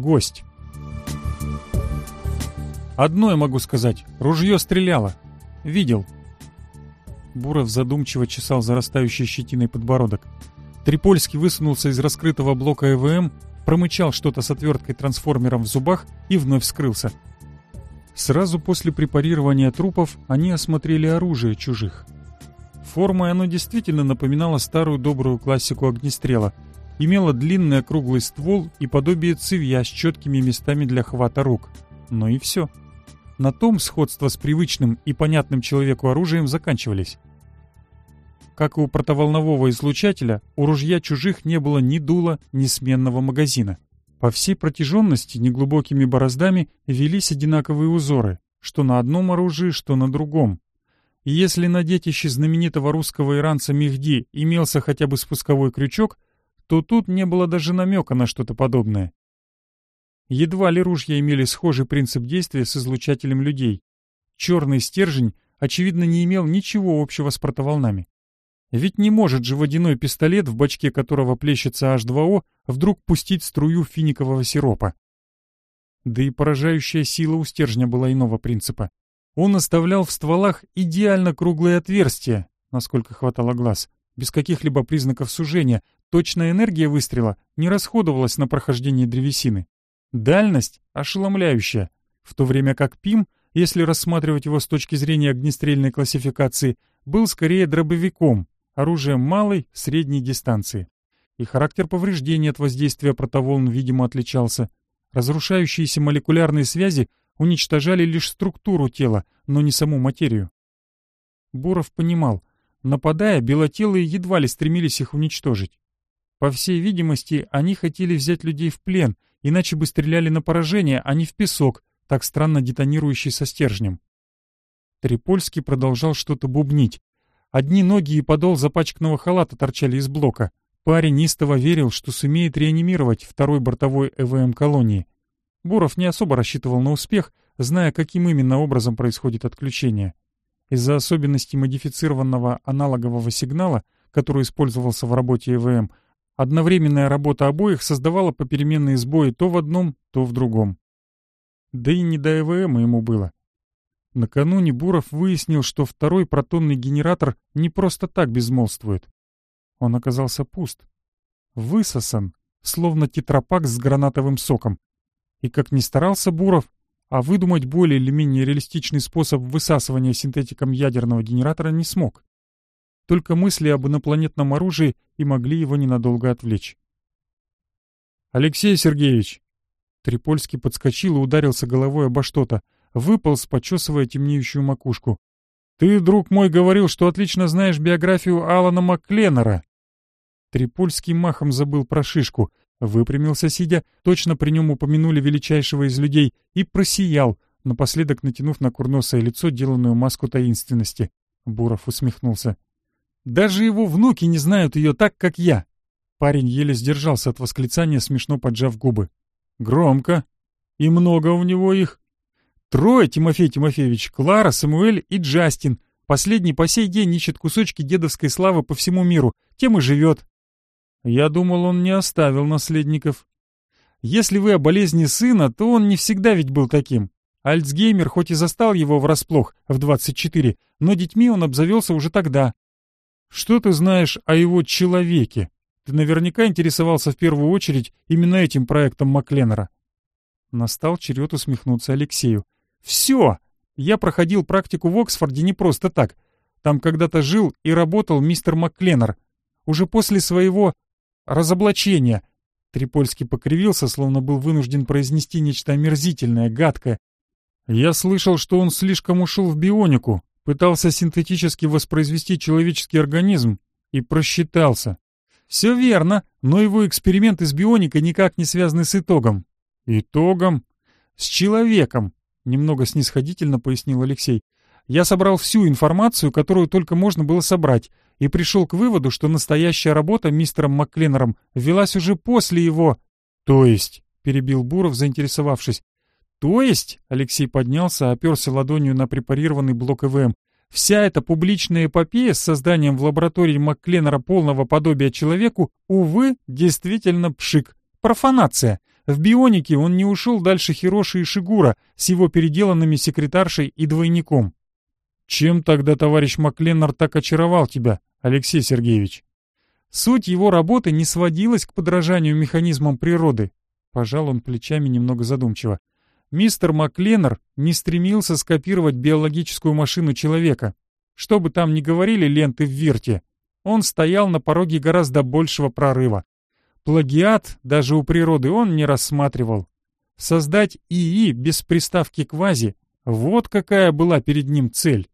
гость. Одно я могу сказать. Ружье стреляло. Видел. Буров задумчиво чесал зарастающий щетиной подбородок. Трипольский высунулся из раскрытого блока ЭВМ, промычал что-то с отверткой трансформером в зубах и вновь скрылся. Сразу после препарирования трупов они осмотрели оружие чужих. Формой оно действительно напоминало старую добрую классику огнестрела — имела длинный округлый ствол и подобие цевья с четкими местами для хвата рук. Но и все. На том сходство с привычным и понятным человеку оружием заканчивались. Как и у протоволнового излучателя, у ружья чужих не было ни дула, ни сменного магазина. По всей протяженности неглубокими бороздами велись одинаковые узоры, что на одном оружии, что на другом. И если на детище знаменитого русского иранца Мехди имелся хотя бы спусковой крючок – то тут не было даже намека на что-то подобное. Едва ли ружья имели схожий принцип действия с излучателем людей. Черный стержень, очевидно, не имел ничего общего с протоволнами. Ведь не может же водяной пистолет, в бачке которого плещется H2O, вдруг пустить струю финикового сиропа. Да и поражающая сила у стержня была иного принципа. Он оставлял в стволах идеально круглые отверстия, насколько хватало глаз, без каких-либо признаков сужения, Точная энергия выстрела не расходовалась на прохождение древесины. Дальность ошеломляющая, в то время как Пим, если рассматривать его с точки зрения огнестрельной классификации, был скорее дробовиком, оружием малой, средней дистанции. И характер повреждений от воздействия протоволн, видимо, отличался. Разрушающиеся молекулярные связи уничтожали лишь структуру тела, но не саму материю. Буров понимал, нападая, белотелые едва ли стремились их уничтожить. По всей видимости, они хотели взять людей в плен, иначе бы стреляли на поражение, а не в песок, так странно детонирующий со стержнем. Трипольский продолжал что-то бубнить. Одни ноги и подол запачканного халата торчали из блока. Парень истово верил, что сумеет реанимировать второй бортовой ЭВМ колонии. Буров не особо рассчитывал на успех, зная, каким именно образом происходит отключение. Из-за особенностей модифицированного аналогового сигнала, который использовался в работе ЭВМ, Одновременная работа обоих создавала попеременные сбои то в одном, то в другом. Да и не до ЭВМ ему было. Накануне Буров выяснил, что второй протонный генератор не просто так безмолвствует. Он оказался пуст. Высосан, словно тетрапак с гранатовым соком. И как ни старался Буров, а выдумать более или менее реалистичный способ высасывания синтетиком ядерного генератора не смог. Только мысли об инопланетном оружии и могли его ненадолго отвлечь. «Алексей Сергеевич!» Трипольский подскочил и ударился головой обо что-то, выполз, почесывая темнеющую макушку. «Ты, друг мой, говорил, что отлично знаешь биографию Алана Макленнера!» Трипольский махом забыл про шишку, выпрямился сидя, точно при нем упомянули величайшего из людей, и просиял, напоследок натянув на курносое лицо деланную маску таинственности. Буров усмехнулся. Даже его внуки не знают ее так, как я. Парень еле сдержался от восклицания, смешно поджав губы. Громко. И много у него их. Трое, Тимофей Тимофеевич, Клара, Самуэль и Джастин. Последний по сей день ищет кусочки дедовской славы по всему миру. Тем и живет. Я думал, он не оставил наследников. Если вы о болезни сына, то он не всегда ведь был таким. Альцгеймер хоть и застал его врасплох в 24, но детьми он обзавелся уже тогда, что ты знаешь о его человеке? Ты наверняка интересовался в первую очередь именно этим проектом Макленнера. Настал черед усмехнуться Алексею. «Все! Я проходил практику в Оксфорде не просто так. Там когда-то жил и работал мистер Макленнер. Уже после своего разоблачения...» Трипольский покривился, словно был вынужден произнести нечто омерзительное, гадкое. «Я слышал, что он слишком ушел в бионику, Пытался синтетически воспроизвести человеческий организм и просчитался. Все верно, но его эксперименты с бионикой никак не связаны с итогом. Итогом? С человеком, немного снисходительно пояснил Алексей. Я собрал всю информацию, которую только можно было собрать, и пришел к выводу, что настоящая работа мистером Маккленером велась уже после его... То есть, перебил Буров, заинтересовавшись, «То есть?» — Алексей поднялся, оперся ладонью на препарированный блок ЭВМ. «Вся эта публичная эпопея с созданием в лаборатории Маккленера полного подобия человеку, увы, действительно пшик. Профанация. В бионике он не ушел дальше Хироши и Шигура с его переделанными секретаршей и двойником». «Чем тогда товарищ Маккленнер так очаровал тебя, Алексей Сергеевич?» «Суть его работы не сводилась к подражанию механизмам природы», — пожал он плечами немного задумчиво мистер Макленнер не стремился скопировать биологическую машину человека. Что бы там ни говорили ленты в Вирте, он стоял на пороге гораздо большего прорыва. Плагиат даже у природы он не рассматривал. Создать ИИ без приставки «квази» — вот какая была перед ним цель.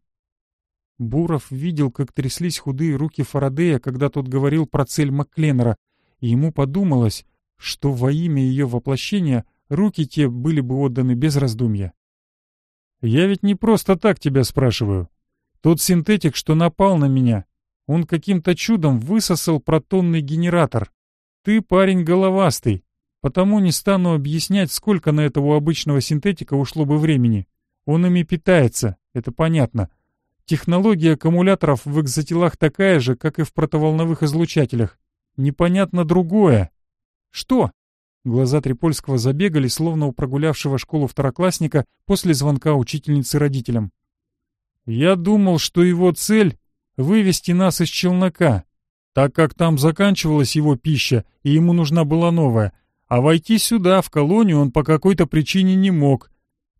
Буров видел, как тряслись худые руки Фарадея, когда тот говорил про цель Макленнера, и ему подумалось, что во имя ее воплощения — руки те были бы отданы без раздумья. «Я ведь не просто так тебя спрашиваю. Тот синтетик, что напал на меня, он каким-то чудом высосал протонный генератор. Ты парень головастый, потому не стану объяснять, сколько на этого обычного синтетика ушло бы времени. Он ими питается, это понятно. Технология аккумуляторов в экзотелах такая же, как и в протоволновых излучателях. Непонятно другое. Что? Глаза Трипольского забегали, словно у прогулявшего школу второклассника после звонка учительницы родителям. «Я думал, что его цель — вывести нас из челнока, так как там заканчивалась его пища, и ему нужна была новая, а войти сюда, в колонию, он по какой-то причине не мог.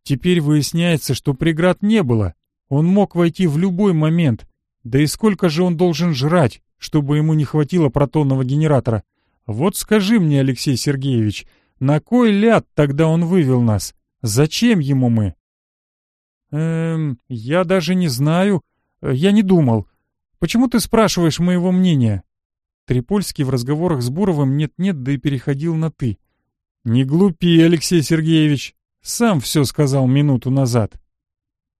Теперь выясняется, что преград не было. Он мог войти в любой момент. Да и сколько же он должен жрать, чтобы ему не хватило протонного генератора?» Вот скажи мне, Алексей Сергеевич, на кой ляд тогда он вывел нас? Зачем ему мы? Эм, я даже не знаю. Э, я не думал. Почему ты спрашиваешь моего мнения? Трипольский в разговорах с Буровым нет-нет, да и переходил на «ты». «Не глупи, Алексей Сергеевич!» Сам все сказал минуту назад.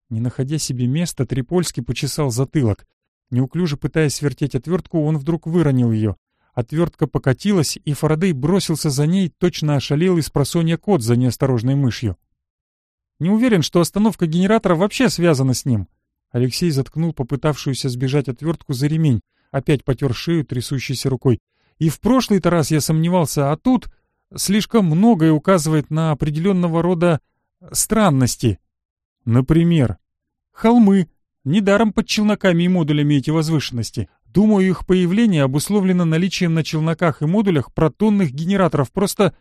Не находя себе места, Трипольский почесал затылок. Неуклюже пытаясь вертеть отвертку, он вдруг выронил ее. Отвертка покатилась, и Фарадей бросился за ней, точно ошалел из просонья кот за неосторожной мышью. Не уверен, что остановка генератора вообще связана с ним. Алексей заткнул попытавшуюся сбежать отвертку за ремень, опять потер шею трясущейся рукой. И в прошлый-то раз я сомневался, а тут слишком многое указывает на определенного рода странности. Например, холмы, недаром под челноками и модулями эти возвышенности, Думаю, их появление обусловлено наличием на челноках и модулях протонных генераторов. Просто,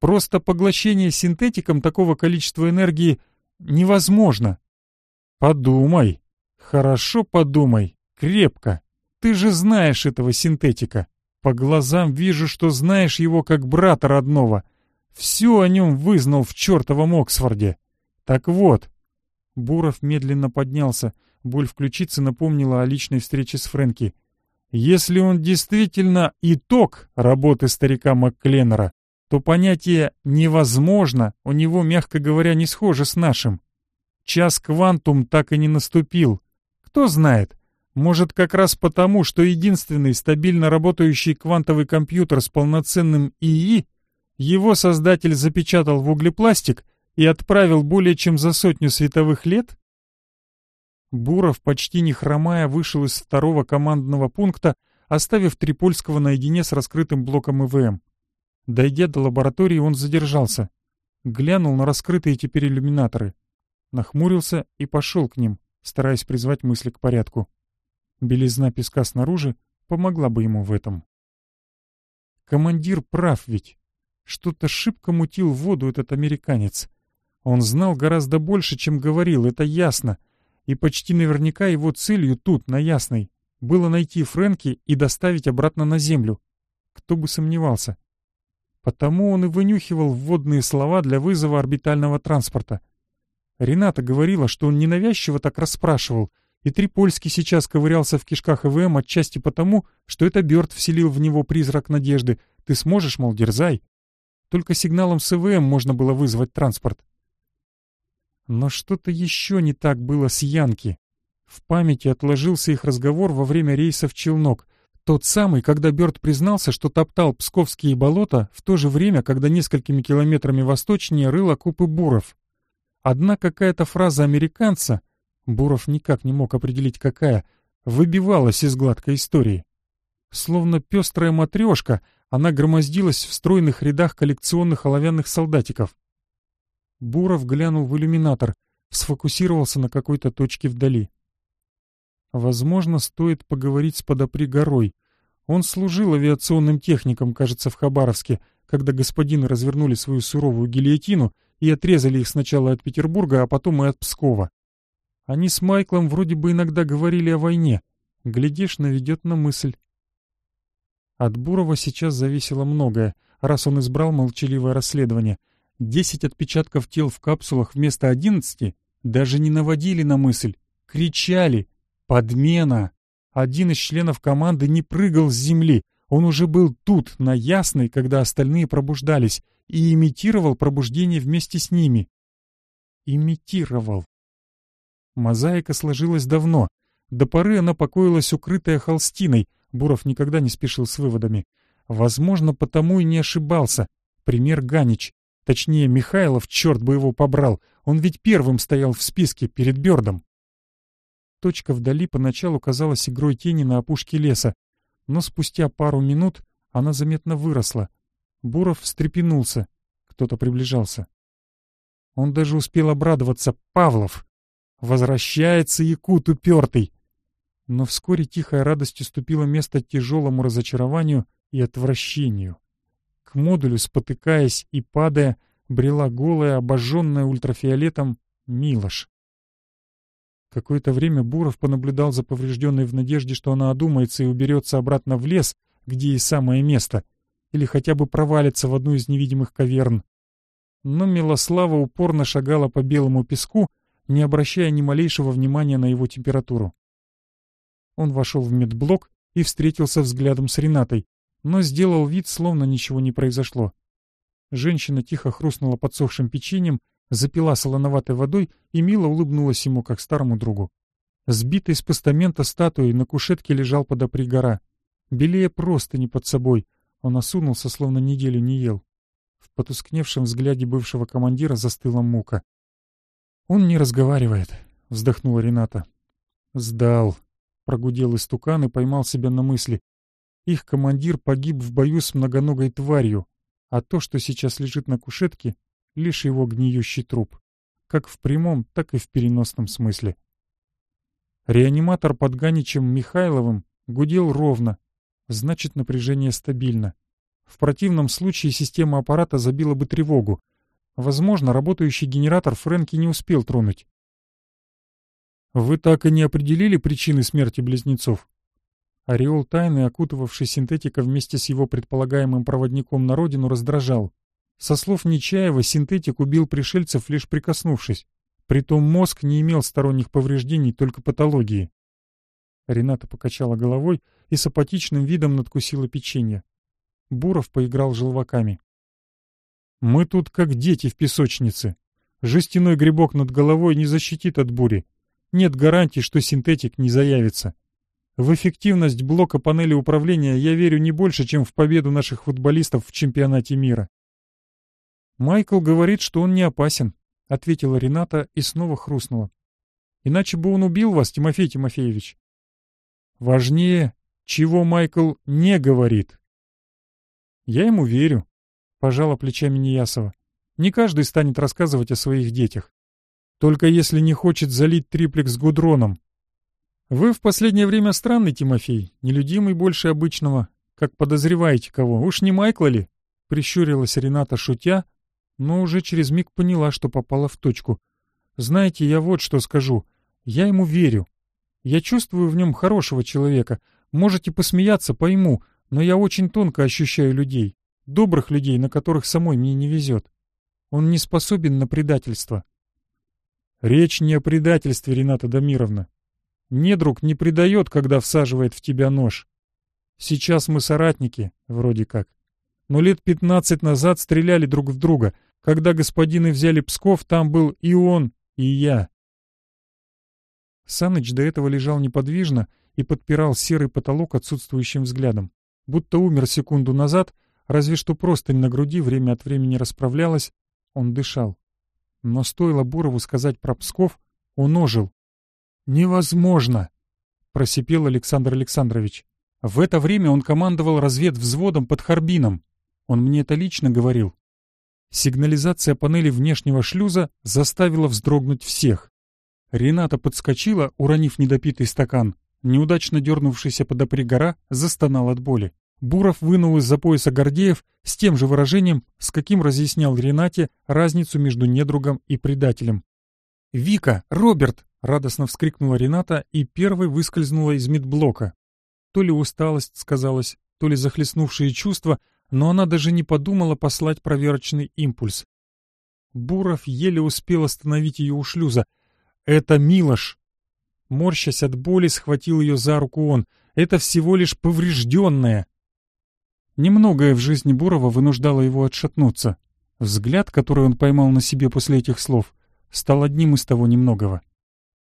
просто поглощение синтетиком такого количества энергии невозможно. Подумай. Хорошо подумай. Крепко. Ты же знаешь этого синтетика. По глазам вижу, что знаешь его как брата родного. Все о нем вызнал в чертовом Оксфорде. Так вот. Буров медленно поднялся. Боль включиться напомнила о личной встрече с Фрэнки — если он действительно итог работы старика Маккленнера, то понятие «невозможно» у него, мягко говоря, не схоже с нашим. Час квантум так и не наступил. Кто знает, может как раз потому, что единственный стабильно работающий квантовый компьютер с полноценным ИИ его создатель запечатал в углепластик и отправил более чем за сотню световых лет Буров, почти не хромая, вышел из второго командного пункта, оставив Трипольского наедине с раскрытым блоком ИВМ. Дойдя до лаборатории, он задержался. Глянул на раскрытые теперь иллюминаторы. Нахмурился и пошел к ним, стараясь призвать мысли к порядку. Белизна песка снаружи помогла бы ему в этом. Командир прав ведь. Что-то шибко мутил воду этот американец. Он знал гораздо больше, чем говорил, это ясно — и почти наверняка его целью тут, на Ясной, было найти Фрэнки и доставить обратно на землю. Кто бы сомневался. Потому он и вынюхивал вводные слова для вызова орбитального транспорта. Рената говорила, что он ненавязчиво так расспрашивал, и Трипольский сейчас ковырялся в кишках ЭВМ эм отчасти потому, что это Бёрд вселил в него призрак надежды. Ты сможешь, мол, дерзай. Только сигналом с ЭВМ эм можно было вызвать транспорт. Но что-то еще не так было с Янки. В памяти отложился их разговор во время рейса в Челнок. Тот самый, когда Бёрд признался, что топтал псковские болота, в то же время, когда несколькими километрами восточнее рыл окопы Буров. Одна какая-то фраза американца, Буров никак не мог определить какая, выбивалась из гладкой истории. Словно пестрая матрешка, она громоздилась в стройных рядах коллекционных оловянных солдатиков. Буров глянул в иллюминатор, сфокусировался на какой-то точке вдали. Возможно, стоит поговорить с подопри горой. Он служил авиационным техником, кажется, в Хабаровске, когда господины развернули свою суровую гильотину и отрезали их сначала от Петербурга, а потом и от Пскова. Они с Майклом вроде бы иногда говорили о войне. Глядишь, наведет на мысль. От Бурова сейчас зависело многое, раз он избрал молчаливое расследование — Десять отпечатков тел в капсулах вместо одиннадцати даже не наводили на мысль, кричали «Подмена!». Один из членов команды не прыгал с земли, он уже был тут, на Ясной, когда остальные пробуждались, и имитировал пробуждение вместе с ними. Имитировал. Мозаика сложилась давно. До поры она покоилась укрытая холстиной, Буров никогда не спешил с выводами. Возможно, потому и не ошибался. Пример Ганич. Точнее, Михайлов, черт бы его побрал, он ведь первым стоял в списке перед Бердом. Точка вдали поначалу казалась игрой тени на опушке леса, но спустя пару минут она заметно выросла. Буров встрепенулся, кто-то приближался. Он даже успел обрадоваться «Павлов!» «Возвращается якут упертый!» Но вскоре тихая радость уступила место тяжелому разочарованию и отвращению. К модулю, спотыкаясь и падая, брела голая, обожженная ультрафиолетом Милош. Какое-то время Буров понаблюдал за поврежденной в надежде, что она одумается и уберется обратно в лес, где и самое место, или хотя бы провалится в одну из невидимых каверн. Но Милослава упорно шагала по белому песку, не обращая ни малейшего внимания на его температуру. Он вошел в медблок и встретился взглядом с Ренатой но сделал вид, словно ничего не произошло. Женщина тихо хрустнула подсохшим печеньем, запила солоноватой водой и мило улыбнулась ему, как старому другу. Сбитый с постамента статуей на кушетке лежал подопри гора. Белее просто не под собой. Он осунулся, словно неделю не ел. В потускневшем взгляде бывшего командира застыла мука. «Он не разговаривает», — вздохнула Рената. «Сдал», — прогудел истукан и поймал себя на мысли. Их командир погиб в бою с многоногой тварью, а то, что сейчас лежит на кушетке, лишь его гниющий труп, как в прямом, так и в переносном смысле. Реаниматор под Ганичем Михайловым гудел ровно, значит напряжение стабильно. В противном случае система аппарата забила бы тревогу. Возможно, работающий генератор Фрэнки не успел тронуть. «Вы так и не определили причины смерти близнецов?» Ореол тайны, окутывавший синтетика вместе с его предполагаемым проводником на родину, раздражал. Со слов Нечаева, синтетик убил пришельцев, лишь прикоснувшись. Притом мозг не имел сторонних повреждений, только патологии. Рената покачала головой и с апатичным видом надкусила печенье. Буров поиграл желваками. «Мы тут как дети в песочнице. Жестяной грибок над головой не защитит от бури. Нет гарантии, что синтетик не заявится. В эффективность блока панели управления я верю не больше, чем в победу наших футболистов в чемпионате мира. «Майкл говорит, что он не опасен», — ответила Рената и снова хрустнула. «Иначе бы он убил вас, Тимофей Тимофеевич». «Важнее, чего Майкл не говорит». «Я ему верю», — пожала плечами Неясова. «Не каждый станет рассказывать о своих детях. Только если не хочет залить триплекс гудроном, вы в последнее время странный, Тимофей, нелюдимый больше обычного. Как подозреваете кого? Уж не Майкла ли? Прищурилась Рената, шутя, но уже через миг поняла, что попала в точку. Знаете, я вот что скажу. Я ему верю. Я чувствую в нем хорошего человека. Можете посмеяться, пойму, но я очень тонко ощущаю людей. Добрых людей, на которых самой мне не везет. Он не способен на предательство. Речь не о предательстве, Рената Дамировна. Недруг не предает, когда всаживает в тебя нож. Сейчас мы соратники, вроде как. Но лет пятнадцать назад стреляли друг в друга. Когда господины взяли Псков, там был и он, и я. Саныч до этого лежал неподвижно и подпирал серый потолок отсутствующим взглядом. Будто умер секунду назад, разве что простынь на груди время от времени расправлялась, он дышал. Но стоило Бурову сказать про Псков, он ожил. «Невозможно!» — просипел Александр Александрович. В это время он командовал разведвзводом под Харбином. Он мне это лично говорил. Сигнализация панели внешнего шлюза заставила вздрогнуть всех. Рената подскочила, уронив недопитый стакан. Неудачно дернувшийся под опригора застонал от боли. Буров вынул из-за пояса Гордеев с тем же выражением, с каким разъяснял Ренате разницу между недругом и предателем. «Вика! Роберт! — радостно вскрикнула Рената и первой выскользнула из медблока. То ли усталость сказалась, то ли захлестнувшие чувства, но она даже не подумала послать проверочный импульс. Буров еле успел остановить ее у шлюза. «Это Милош!» Морщась от боли, схватил ее за руку он. «Это всего лишь поврежденная!» Немногое в жизни Бурова вынуждало его отшатнуться. Взгляд, который он поймал на себе после этих слов, стал одним из того немногого.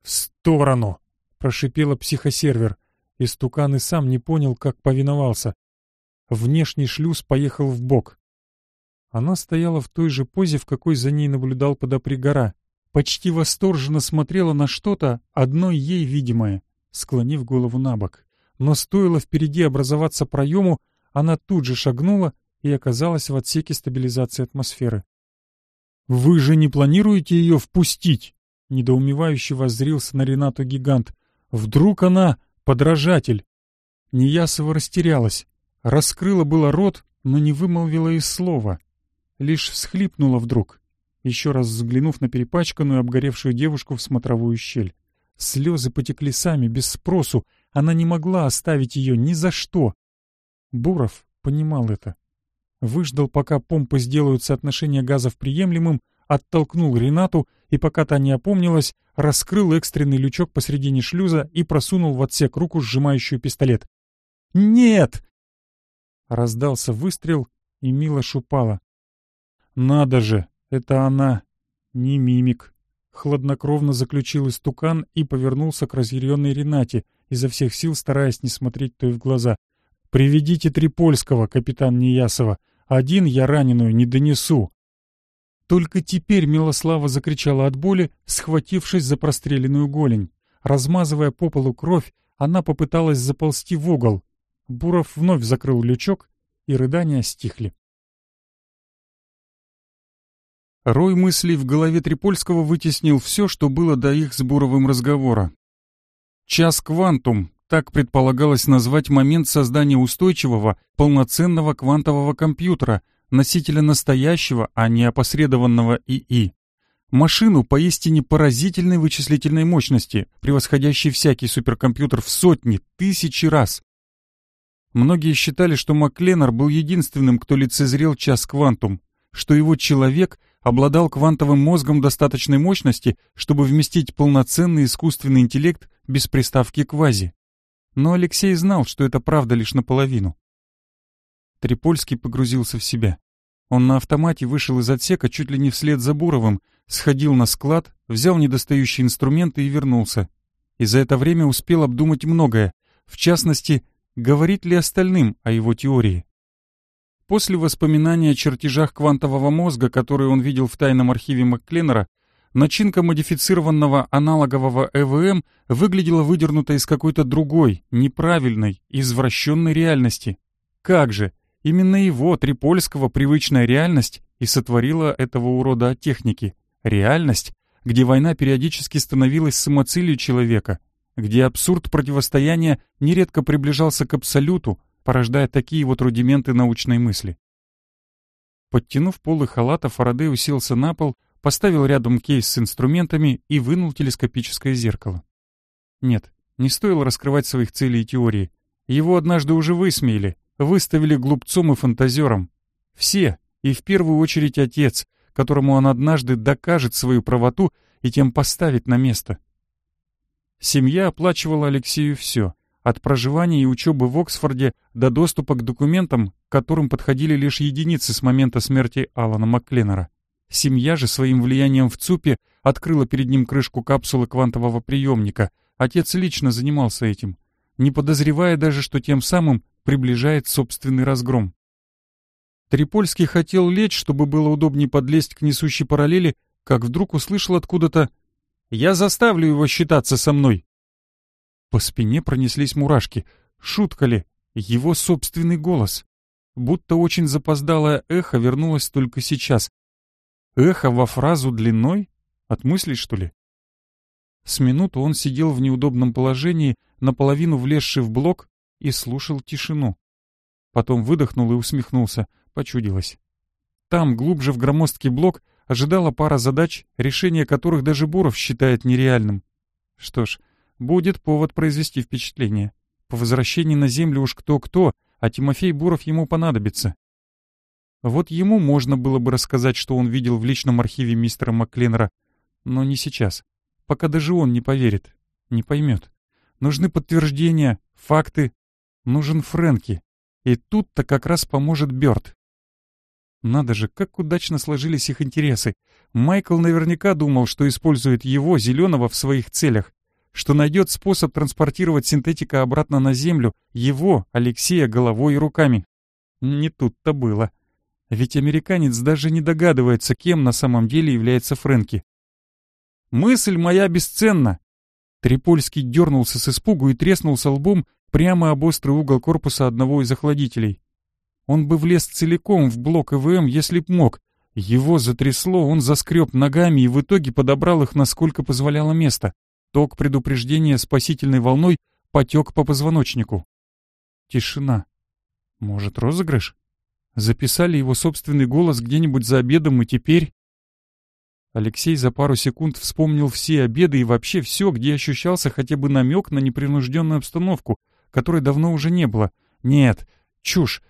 «В сторону!» — прошипела психосервер. Истукан и сам не понял, как повиновался. Внешний шлюз поехал в бок. Она стояла в той же позе, в какой за ней наблюдал подопригора. Почти восторженно смотрела на что-то, одно ей видимое, склонив голову на бок. Но стоило впереди образоваться проему, она тут же шагнула и оказалась в отсеке стабилизации атмосферы. «Вы же не планируете ее впустить?» недоумевающе воззрился на Ренату гигант. «Вдруг она подражатель?» Неясова растерялась. Раскрыла было рот, но не вымолвила и слова. Лишь всхлипнула вдруг, еще раз взглянув на перепачканную, обгоревшую девушку в смотровую щель. Слезы потекли сами, без спросу. Она не могла оставить ее ни за что. Буров понимал это. Выждал, пока помпы сделают соотношение газов приемлемым, оттолкнул Ренату и, пока та не опомнилась, раскрыл экстренный лючок посредине шлюза и просунул в отсек руку, сжимающую пистолет. «Нет!» Раздался выстрел, и Мила шупала. «Надо же! Это она! Не мимик!» Хладнокровно заключил истукан и повернулся к разъяренной Ренате, изо всех сил стараясь не смотреть той в глаза. «Приведите Трипольского, капитан Неясова. Один я раненую не донесу. Только теперь Милослава закричала от боли, схватившись за простреленную голень. Размазывая по полу кровь, она попыталась заползти в угол. Буров вновь закрыл лючок, и рыдания стихли. Рой мыслей в голове Трипольского вытеснил все, что было до их с Буровым разговора. «Час квантум» — так предполагалось назвать момент создания устойчивого, полноценного квантового компьютера, носителя настоящего, а не опосредованного ИИ. Машину поистине поразительной вычислительной мощности, превосходящей всякий суперкомпьютер в сотни, тысячи раз. Многие считали, что Макленнер был единственным, кто лицезрел час квантум, что его человек обладал квантовым мозгом достаточной мощности, чтобы вместить полноценный искусственный интеллект без приставки «квази». Но Алексей знал, что это правда лишь наполовину. Трипольский погрузился в себя. Он на автомате вышел из отсека чуть ли не вслед за Буровым, сходил на склад, взял недостающие инструменты и вернулся. И за это время успел обдумать многое, в частности, говорит ли остальным о его теории. После воспоминания о чертежах квантового мозга, которые он видел в тайном архиве Маккленнера, начинка модифицированного аналогового ЭВМ выглядела выдернута из какой-то другой, неправильной, извращенной реальности. Как же! Именно его, Трипольского, привычная реальность и сотворила этого урода техники. Реальность, где война периодически становилась самоцелью человека, где абсурд противостояния нередко приближался к абсолюту, порождая такие вот рудименты научной мысли. Подтянув полы халата, Фарадей уселся на пол, поставил рядом кейс с инструментами и вынул телескопическое зеркало. Нет, не стоило раскрывать своих целей и теории. Его однажды уже высмеяли, выставили глупцом и фантазером. Все, и в первую очередь отец, которому он однажды докажет свою правоту и тем поставит на место. Семья оплачивала Алексею все, от проживания и учебы в Оксфорде до доступа к документам, к которым подходили лишь единицы с момента смерти Алана Маккленнера. Семья же своим влиянием в ЦУПе открыла перед ним крышку капсулы квантового приемника. Отец лично занимался этим, не подозревая даже, что тем самым приближает собственный разгром. Трипольский хотел лечь, чтобы было удобнее подлезть к несущей параллели, как вдруг услышал откуда-то «Я заставлю его считаться со мной!» По спине пронеслись мурашки. Шутка ли? Его собственный голос. Будто очень запоздалое эхо вернулось только сейчас. Эхо во фразу длиной? От мыслей, что ли? С минуту он сидел в неудобном положении, наполовину влезший в блок, и слушал тишину. Потом выдохнул и усмехнулся, почудилось. Там, глубже в громоздкий блок, ожидала пара задач, решение которых даже Буров считает нереальным. Что ж, будет повод произвести впечатление. По возвращении на землю уж кто-кто, а Тимофей Буров ему понадобится. Вот ему можно было бы рассказать, что он видел в личном архиве мистера Макленера, но не сейчас, пока даже он не поверит, не поймет. Нужны подтверждения, факты, Нужен Фрэнки. И тут-то как раз поможет Бёрд. Надо же, как удачно сложились их интересы. Майкл наверняка думал, что использует его, зеленого, в своих целях, что найдет способ транспортировать синтетика обратно на Землю, его, Алексея, головой и руками. Не тут-то было. Ведь американец даже не догадывается, кем на самом деле является Фрэнки. «Мысль моя бесценна!» Трипольский дернулся с испугу и треснулся лбом прямо об острый угол корпуса одного из охладителей. Он бы влез целиком в блок ЭВМ, если б мог. Его затрясло, он заскреб ногами и в итоге подобрал их, насколько позволяло место. Ток предупреждения спасительной волной потек по позвоночнику. Тишина. Может, розыгрыш? Записали его собственный голос где-нибудь за обедом, и теперь... Алексей за пару секунд вспомнил все обеды и вообще все, где ощущался хотя бы намек на непринужденную обстановку — которой давно уже не было. Нет, чушь.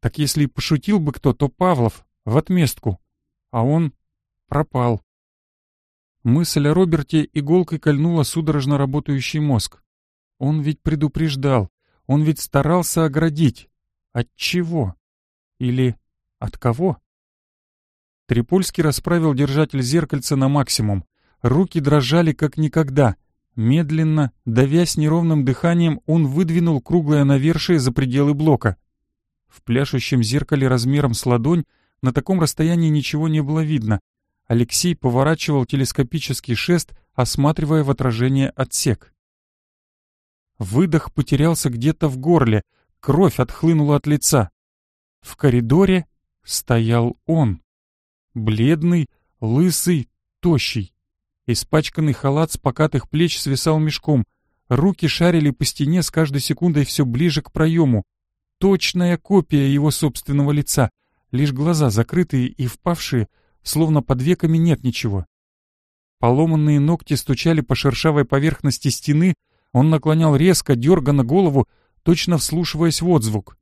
Так если пошутил бы кто, то Павлов, в отместку. А он пропал. Мысль о Роберте иголкой кольнула судорожно работающий мозг. Он ведь предупреждал, он ведь старался оградить. От чего? Или от кого? Трипольский расправил держатель зеркальца на максимум. Руки дрожали как никогда. Медленно, давясь неровным дыханием, он выдвинул круглое навершие за пределы блока. В пляшущем зеркале размером с ладонь на таком расстоянии ничего не было видно. Алексей поворачивал телескопический шест, осматривая в отражение отсек. Выдох потерялся где-то в горле, кровь отхлынула от лица. В коридоре стоял он. Бледный, лысый, тощий. Испачканный халат с покатых плеч свисал мешком. Руки шарили по стене с каждой секундой все ближе к проему. Точная копия его собственного лица. Лишь глаза, закрытые и впавшие, словно под веками нет ничего. Поломанные ногти стучали по шершавой поверхности стены, он наклонял резко, дерганно голову, точно вслушиваясь в отзвук.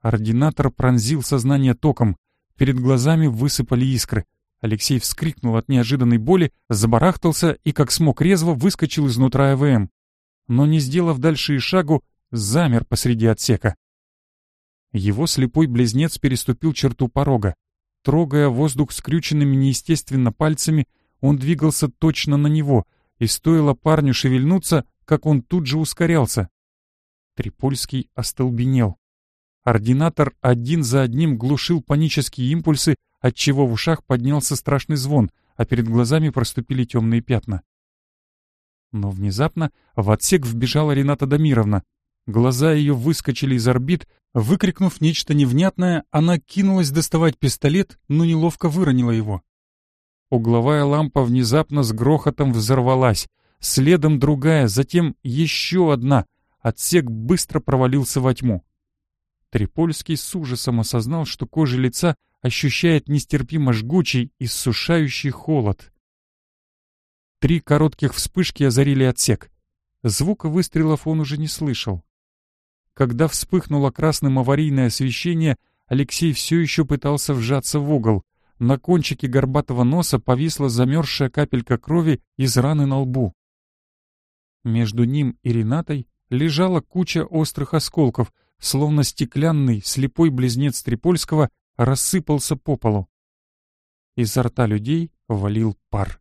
Ординатор пронзил сознание током, перед глазами высыпали искры — Алексей вскрикнул от неожиданной боли, забарахтался и как смог резво выскочил изнутра АВМ. Но не сделав дальше и шагу, замер посреди отсека. Его слепой близнец переступил черту порога. Трогая воздух скрюченными неестественно пальцами, он двигался точно на него, и стоило парню шевельнуться, как он тут же ускорялся. Трипольский остолбенел. Ординатор один за одним глушил панические импульсы, отчего в ушах поднялся страшный звон, а перед глазами проступили темные пятна. Но внезапно в отсек вбежала Рената Дамировна. Глаза ее выскочили из орбит, выкрикнув нечто невнятное, она кинулась доставать пистолет, но неловко выронила его. Угловая лампа внезапно с грохотом взорвалась, следом другая, затем еще одна. Отсек быстро провалился во тьму. Трипольский с ужасом осознал, что кожа лица ощущает нестерпимо жгучий, иссушающий холод. Три коротких вспышки озарили отсек. Звука выстрелов он уже не слышал. Когда вспыхнуло красным аварийное освещение, Алексей все еще пытался вжаться в угол. На кончике горбатого носа повисла замерзшая капелька крови из раны на лбу. Между ним и Ренатой лежала куча острых осколков, словно стеклянный, слепой близнец Трипольского рассыпался по полу. Изо рта людей валил пар.